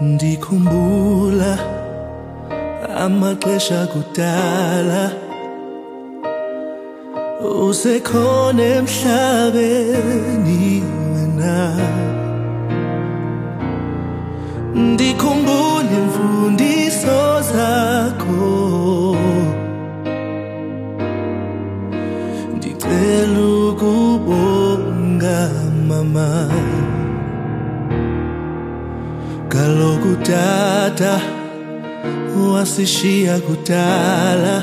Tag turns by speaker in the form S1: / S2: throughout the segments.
S1: ndikhumbula amaxesha kudala usekhona emhlabeni wena. Ndikhumbula imfundiso zakho. Ndicela ukubonga mama kaloku tata wasishiya kudala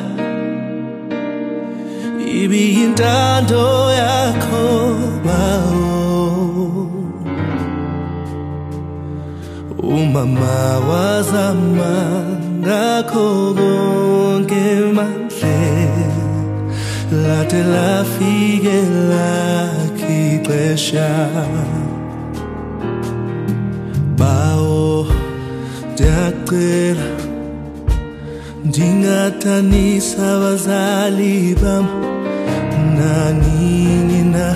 S1: ibiyintando yakho bawo umama wazama ngakho konke mandle lade lafike lakhe ndiyacela ndingadanisa abazali bam. Nanini na?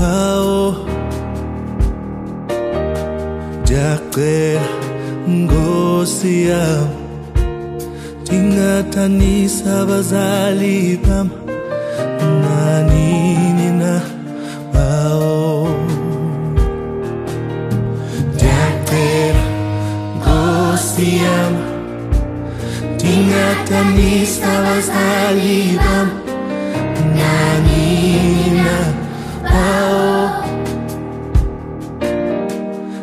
S1: Bawo ndiyacela ngosi yam. Ndingadanisa abazali bam ndingadanisa abazali bam nanini na bawo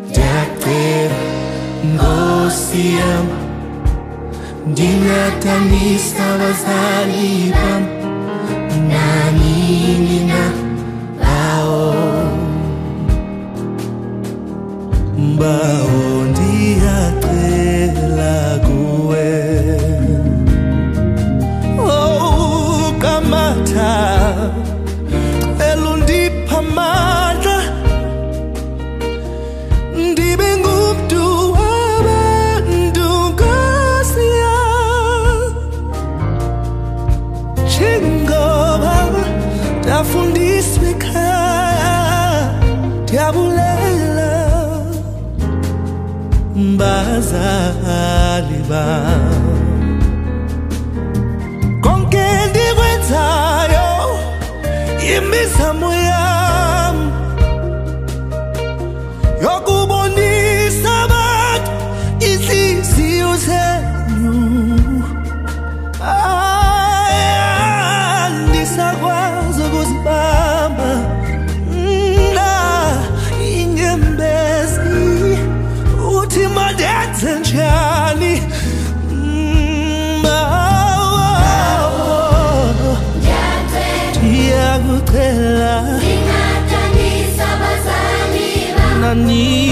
S1: ndiyacela ngosi yam. Ndingadanisa abazali bam nanini ndafundiswa ekhaya ndiyabulela. Bazali bam konke ndikwenzayo imizamo yam. Yokubonisa abantu inhliziyo zenu nanina